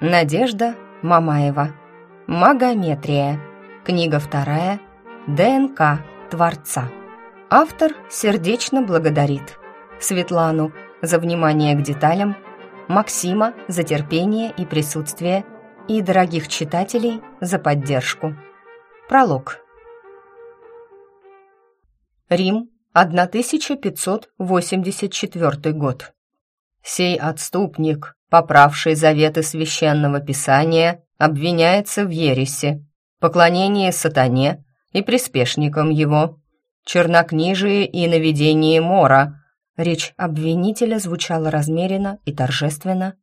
Надежда Мамаева. Магометрия. Книга вторая. ДНК Творца. Автор сердечно благодарит Светлану за внимание к деталям, Максима за терпение и присутствие и дорогих читателей за поддержку. Пролог. Рим, 1584 год. Сей отступник, поправший заветы священного писания, обвиняется в ересе, поклонении сатане и приспешникам его, чернокнижии и наведении мора. Речь обвинителя звучала размеренно и торжественно.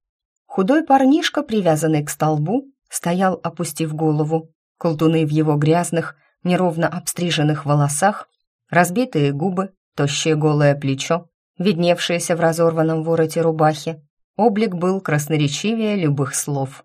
Худой парнишка, привязанный к столбу, стоял, опустив голову. Колтуны в его грязных, неровно обстриженных волосах, разбитые губы, тощее голое плечо, видневшееся в разорванном вороте рубахи. Облик был красноречивее любых слов.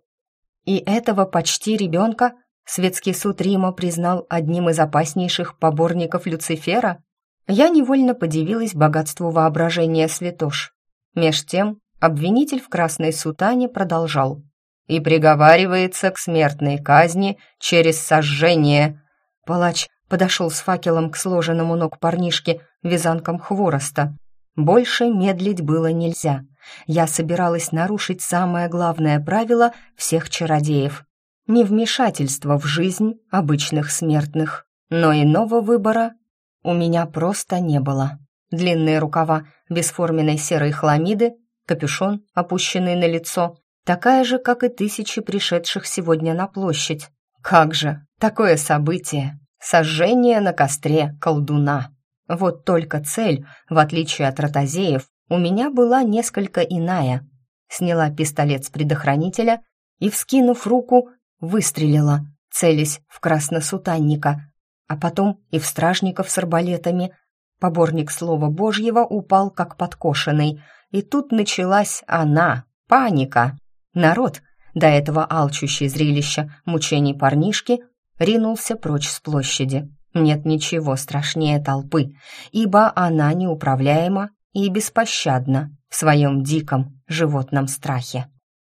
И этого почти ребенка светский суд Рима признал одним из опаснейших поборников Люцифера? Я невольно подивилась богатству воображения святош. Меж тем обвинитель в красной сутане продолжал. «И приговаривается к смертной казни через сожжение». Палач подошел с факелом к сложенному ног парнишке вязанкам хвороста. Больше медлить было нельзя. Я собиралась нарушить самое главное правило всех чародеев — невмешательство в жизнь обычных смертных. Но иного выбора у меня просто не было. Длинные рукава бесформенной серой хламиды, капюшон, опущенный на лицо, такая же, как и тысячи пришедших сегодня на площадь. Как же, такое событие! Сожжение на костре колдуна. Вот только цель, в отличие от ротозеев, у меня была несколько иная. Сняла пистолет с предохранителя и, вскинув руку, выстрелила, целясь в красносутанника, а потом и в стражников с арбалетами. Поборник слова Божьего упал как подкошенный, и тут началась она, паника. Народ, до этого алчущий зрелища мучений парнишки, ринулся прочь с площади. Нет ничего страшнее толпы, ибо она неуправляема и беспощадна в своем диком животном страхе.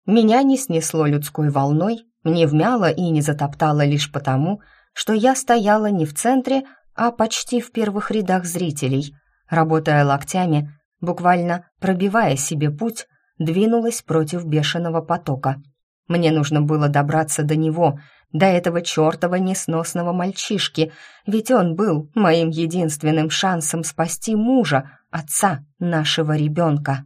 Меня не снесло людской волной, не вмяло и не затоптало лишь потому, что я стояла не в центре, а почти в первых рядах зрителей, работая локтями, буквально пробивая себе путь, двинулась против бешеного потока. Мне нужно было добраться до него, до этого чертова несносного мальчишки, ведь он был моим единственным шансом спасти мужа, отца нашего ребенка.